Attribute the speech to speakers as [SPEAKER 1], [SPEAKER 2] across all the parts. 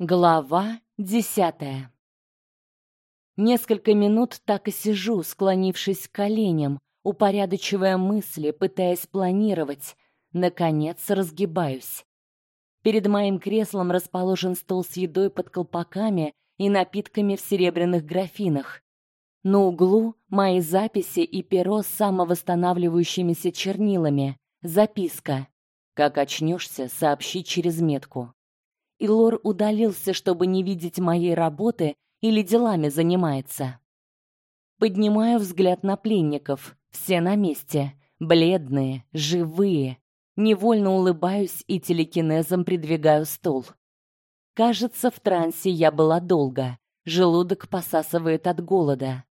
[SPEAKER 1] Глава десятая. Несколько минут так и сижу, склонившись к коленям, упорядочивая мысли, пытаясь планировать. Наконец разгибаюсь. Перед моим креслом расположен стол с едой под колпаками и напитками в серебряных графинах. На углу мои записи и перо с самовосстанавливающимися чернилами. Записка: "Как очнешься, сообщи через метку" и Лор удалился, чтобы не видеть моей работы или делами занимается. Поднимаю взгляд на пленников. Все на месте, бледные, живые. Невольно улыбаюсь и телекинезом придвигаю стол. Кажется, в трансе я была долго. Желудок посасывает от голода.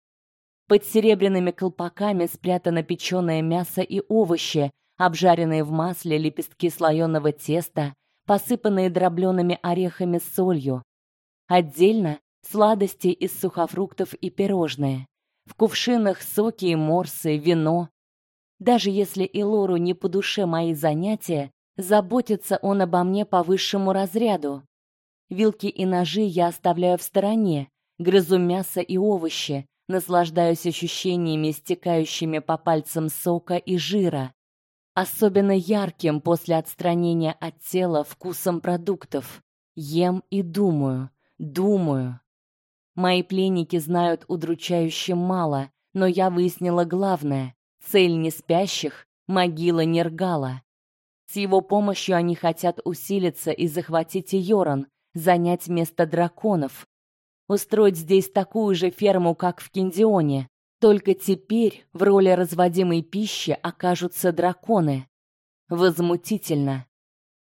[SPEAKER 1] Под серебряными колпаками спрятано печеное мясо и овощи, обжаренные в масле лепестки слоеного теста, посыпанные дроблеными орехами с солью. Отдельно сладости из сухофруктов и пирожные. В кувшинах соки и морсы, вино. Даже если и Лору не по душе мои занятия, заботится он обо мне по высшему разряду. Вилки и ножи я оставляю в стороне, грызу мясо и овощи, наслаждаюсь ощущениями, стекающими по пальцам сока и жира особенно ярким после отстранения от тела вкусом продуктов. Ем и думаю, думаю. Мои пленники знают удручающе мало, но я выяснила главное: цель не спящих могила Нергала. С его помощью они хотят усилиться и захватить Йоран, занять место драконов, устроить здесь такую же ферму, как в Киндионе. Только теперь в роли разводимой пищи окажутся драконы. Возмутительно.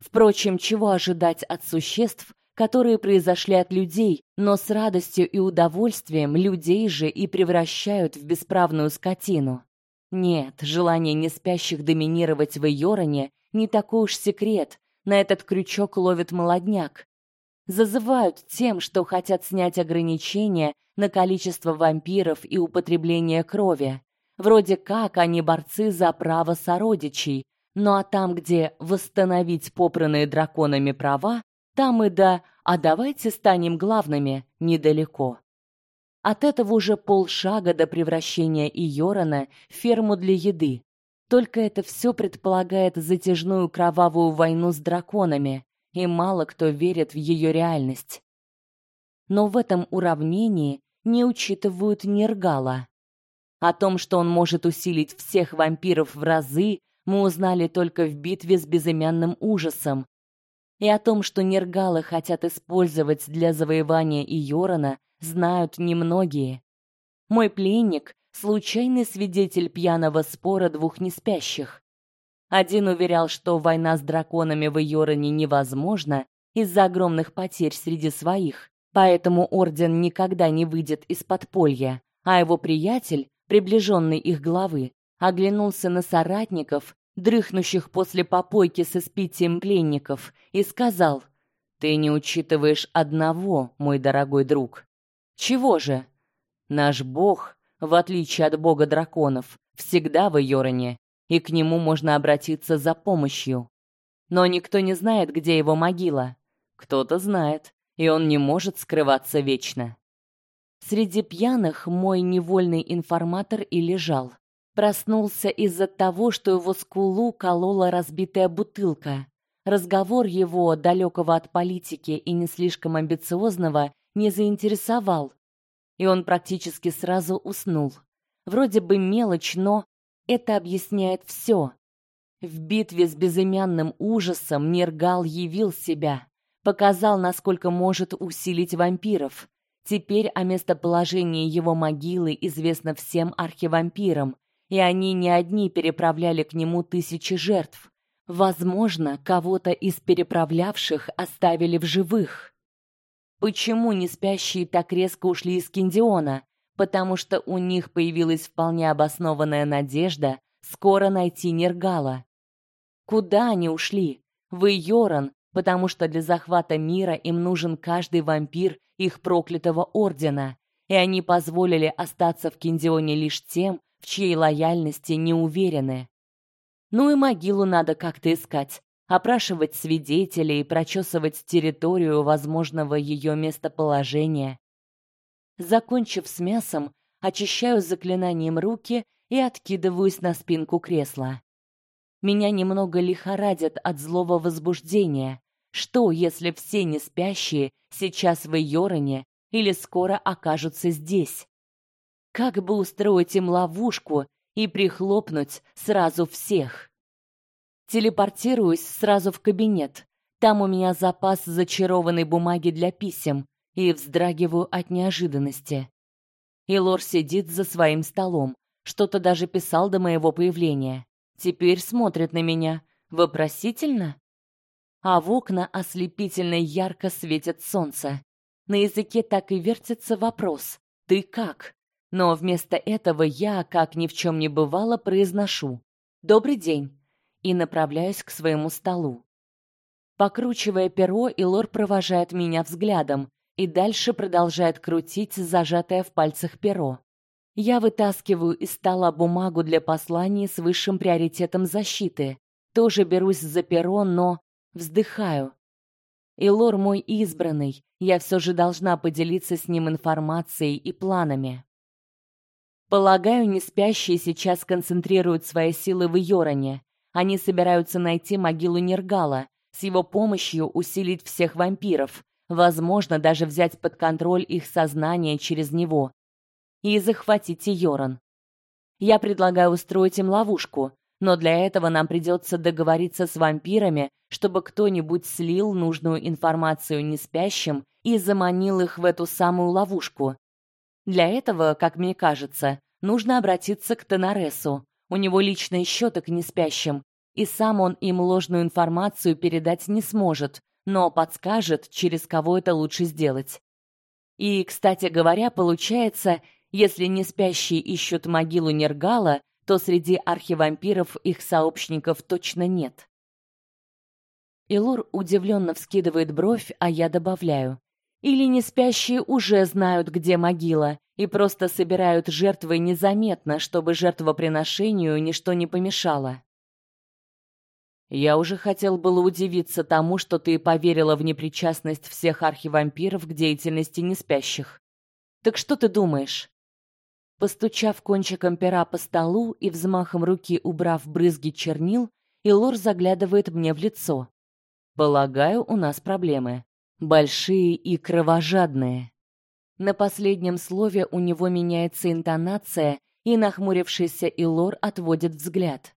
[SPEAKER 1] Впрочем, чего ожидать от существ, которые произошли от людей, но с радостью и удовольствием людей же и превращают в бесправную скотину? Нет, желание неспящих доминировать в Йороне не такой уж секрет. На этот крючок ловит молодняк зазывают тем, что хотят снять ограничения на количество вампиров и употребление крови. Вроде как они борцы за право сородичей, ну а там, где восстановить попранные драконами права, там и да, а давайте станем главными, недалеко. От этого уже полшага до превращения Иорана в ферму для еды. Только это все предполагает затяжную кровавую войну с драконами, и мало кто верит в ее реальность. Но в этом уравнении не учитывают Нергала. О том, что он может усилить всех вампиров в разы, мы узнали только в битве с безымянным ужасом. И о том, что Нергалы хотят использовать для завоевания Иорана, знают немногие. Мой пленник случайный свидетель пьяного спора двух неспящих. Один уверял, что война с драконами в Йороне невозможна из-за огромных потерь среди своих, поэтому орден никогда не выйдет из подполья, а его приятель, приближенный их главы, оглянулся на соратников, дрыхнущих после попойки с испитием пленников, и сказал: "Ты не учитываешь одного, мой дорогой друг. Чего же? Наш бог, в отличие от бога драконов, всегда в Йороне и к нему можно обратиться за помощью. Но никто не знает, где его могила. Кто-то знает, и он не может скрываться вечно. Среди пьяных мой невольный информатор и лежал. Проснулся из-за того, что его скулу колола разбитая бутылка. Разговор его, далекого от политики и не слишком амбициозного, не заинтересовал, и он практически сразу уснул. Вроде бы мелочь, но это объясняет все. В битве с безымянным ужасом Нергал явил себя, показал, насколько может усилить вампиров. Теперь о местоположении его могилы известно всем архивампирам, и они не одни переправляли к нему тысячи жертв. Возможно, кого-то из переправлявших оставили в живых. Почему не спящие так резко ушли из Киндиона? Потому что у них появилась вполне обоснованная надежда скоро найти Нергала. Куда они ушли? В Йоран, потому что для захвата мира им нужен каждый вампир их проклятого ордена, и они позволили остаться в Киндионе лишь тем, в чьей лояльности не уверены. Ну и могилу надо как-то искать, опрашивать свидетелей, прочесывать территорию возможного ее местоположения. Закончив с мясом, очищаю заклинанием руки и откидываюсь на спинку кресла. Меня немного лихорадит от злого возбуждения. Что, если все неспящие сейчас в Йороне или скоро окажутся здесь? Как бы устроить им ловушку и прихлопнуть сразу всех? Телепортируюсь сразу в кабинет. Там у меня запас зачарованной бумаги для писем, и вздрагиваю от неожиданности. Илор сидит за своим столом, что-то даже писал до моего появления. Теперь смотрит на меня вопросительно. А в окна ослепительно ярко светит солнце. На языке так и вертится вопрос: "Ты как?" Но вместо этого я, как ни в чем не бывало, произношу: "Добрый день" и направляюсь к своему столу. Покручивая перо, Илор провожает меня взглядом и дальше продолжает крутить зажатое в пальцах перо. Я вытаскиваю из стола бумагу для посланий с высшим приоритетом защиты. Тоже берусь за перо, но вздыхаю. Илор мой избранный, я все же должна поделиться с ним информацией и планами. Полагаю, не спящие сейчас концентрируют свои силы в Йороне. Они собираются найти могилу Нергала, с его помощью усилить всех вампиров, возможно, даже взять под контроль их сознание через него и захватить Йоран. Я предлагаю устроить им ловушку, но для этого нам придется договориться с вампирами, чтобы кто-нибудь слил нужную информацию неспящим и заманил их в эту самую ловушку. Для этого, как мне кажется, нужно обратиться к Тенаресу. У него личные счеты к неспящим, и сам он им ложную информацию передать не сможет, но подскажет, через кого это лучше сделать. И, кстати говоря, получается, если не спящие ищут могилу Нергала, то среди архивампиров их сообщников точно нет. Илур удивленно вскидывает бровь, а я добавляю: или не спящие уже знают, где могила, и просто собирают жертвы незаметно, чтобы жертвоприношению ничто не помешало. Я уже хотел было удивиться тому, что ты поверила в непричастность всех архивампиров к деятельности неспящих. Так что ты думаешь? Постучав кончиком пера по столу и взмахом руки убрав брызги чернил, Илор заглядывает мне в лицо. Полагаю, у нас проблемы. Большие и кровожадные. На последнем слове у него меняется интонация, и нахмурившийся Илор отводит взгляд.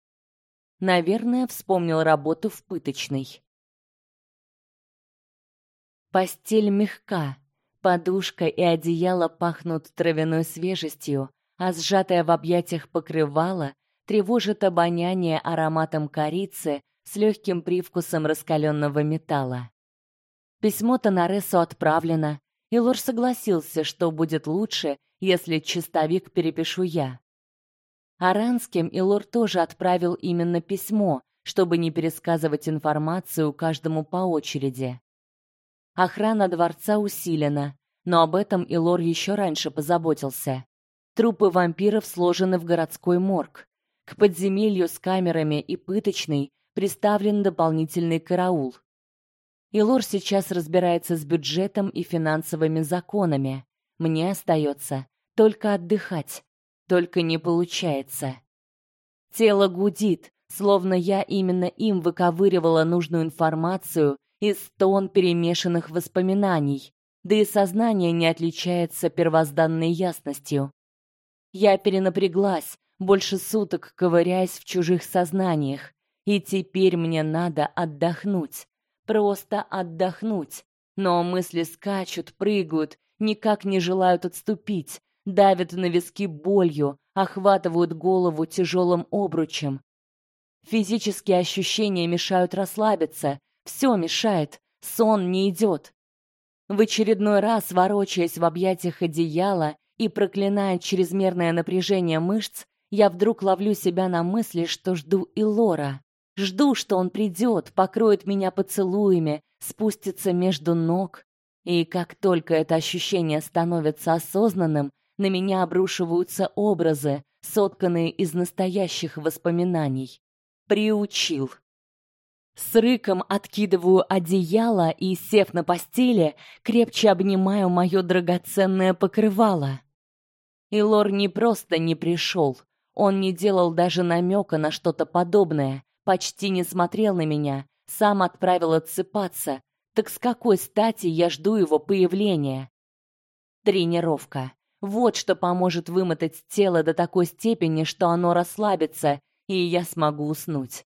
[SPEAKER 1] Наверное, вспомнил работу в пыточной. Постель мягка, Подушка и одеяло пахнут травяной свежестью, а сжатое в объятиях покрывало тревожит обоняние ароматом корицы с легким привкусом раскаленного металла. Письмо Тонаресу отправлено, и Лор согласился, что будет лучше, если чистовик перепишу я. Аранским Илор тоже отправил именно письмо, чтобы не пересказывать информацию каждому по очереди. Охрана дворца усилена, но об этом Илор еще раньше позаботился. Трупы вампиров сложены в городской морг. К подземелью с камерами и пыточной приставлен дополнительный караул. Илор сейчас разбирается с бюджетом и финансовыми законами. Мне остается только отдыхать. Только не получается. Тело гудит, словно я именно им выковыривала нужную информацию из тон перемешанных воспоминаний, да и сознание не отличается первозданной ясностью. Я перенапряглась, больше суток ковыряясь в чужих сознаниях, и теперь мне надо отдохнуть, просто отдохнуть. Но мысли скачут, прыгают, никак не желают отступить, давят на виски болью, охватывают голову тяжелым обручем. Физические ощущения мешают расслабиться, все мешает, сон не идет. В очередной раз, ворочаясь в объятиях одеяла и проклиная чрезмерное напряжение мышц, я вдруг ловлю себя на мысли, что жду и Лора. Жду, что он придет, покроет меня поцелуями, спустится между ног. И как только это ощущение становится осознанным, на меня обрушиваются образы, сотканные из настоящих воспоминаний. Приучил. С рыком откидываю одеяло и, сев на постели, крепче обнимаю мое драгоценное покрывало. Илор не просто не пришел, он не делал даже намека на что-то подобное, почти не смотрел на меня, сам отправил отсыпаться. Так с какой стати я жду его появления? Тренировка. Вот что поможет вымотать тело до такой степени, что оно расслабится, и я смогу уснуть.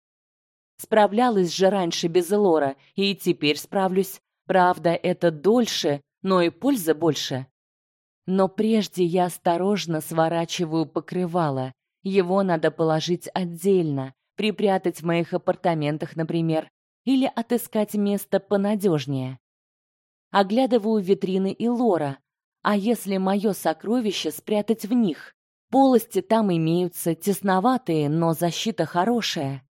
[SPEAKER 1] Справлялась же раньше без Элора, и теперь справлюсь. Правда, это дольше, но и пользы больше. Но прежде я осторожно сворачиваю покрывало. Его надо положить отдельно, припрятать в моих апартаментах, например, или отыскать место понадежнее. Оглядываю витрины и лора. А если мое сокровище спрятать в них? Полости там имеются, тесноватые, но защита хорошая.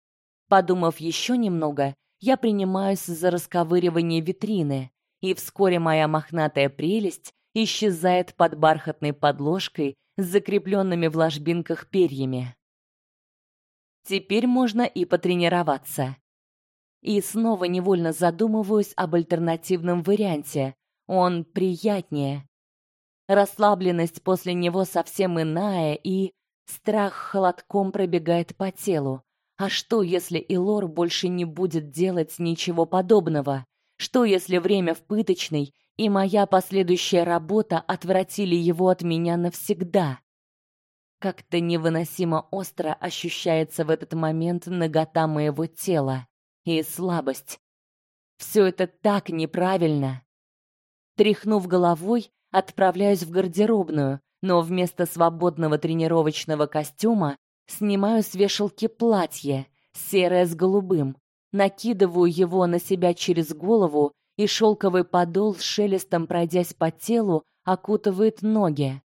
[SPEAKER 1] Подумав еще немного, я принимаюсь за расковыривание витрины, и вскоре моя мохнатая прелесть исчезает под бархатной подложкой с закрепленными в ложбинках перьями. Теперь можно и потренироваться. И снова невольно задумываюсь об альтернативном варианте. Он приятнее. Расслабленность после него совсем иная, и страх холодком пробегает по телу. А что, если Илор больше не будет делать ничего подобного? Что, если время в пыточной и моя последующая работа отвратили его от меня навсегда? Как-то невыносимо остро ощущается в этот момент нагота моего тела и слабость. Все это так неправильно. Тряхнув головой, отправляюсь в гардеробную, но вместо свободного тренировочного костюма Снимаю с вешалки платье, серое с голубым, накидываю его на себя через голову, и шелковый подол с шелестом пройдясь по телу окутывает ноги.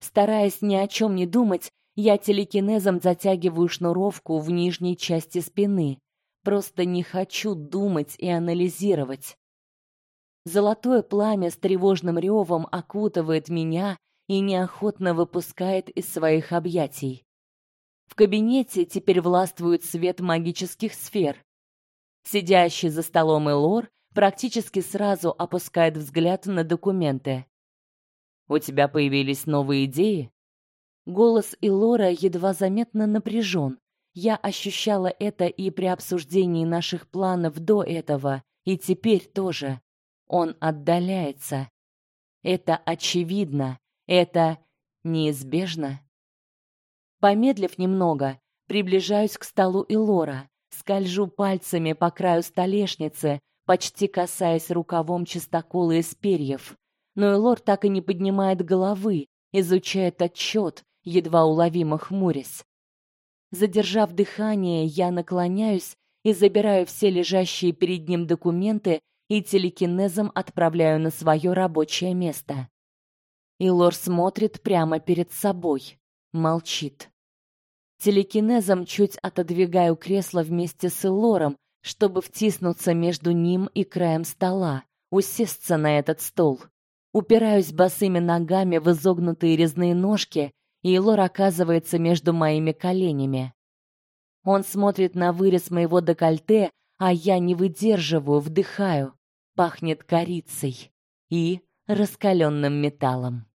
[SPEAKER 1] Стараясь ни о чем не думать, я телекинезом затягиваю шнуровку в нижней части спины. Просто не хочу думать и анализировать. Золотое пламя с тревожным ревом окутывает меня и неохотно выпускает из своих объятий. В кабинете теперь властвует свет магических сфер. Сидящий за столом Элор практически сразу опускает взгляд на документы. У тебя появились новые идеи? Голос Элора едва заметно напряжен. Я ощущала это и при обсуждении наших планов до этого, и теперь тоже. Он отдаляется. Это очевидно, это неизбежно. Помедлив немного, приближаюсь к столу Илора, скольжу пальцами по краю столешницы, почти касаясь рукавом чистокола из перьев. Но Илор так и не поднимает головы, изучает отчет, едва уловимо хмурясь. Задержав дыхание, я наклоняюсь и забираю все лежащие перед ним документы и телекинезом отправляю на свое рабочее место. Илор смотрит прямо перед собой молчит. Телекинезом чуть отодвигаю кресло вместе с Элором, чтобы втиснуться между ним и краем стола, усесться на этот стол. Упираюсь босыми ногами в изогнутые резные ножки, и Элор оказывается между моими коленями. Он смотрит на вырез моего декольте, а я не выдерживаю, вдыхаю. Пахнет корицей и раскаленным металлом.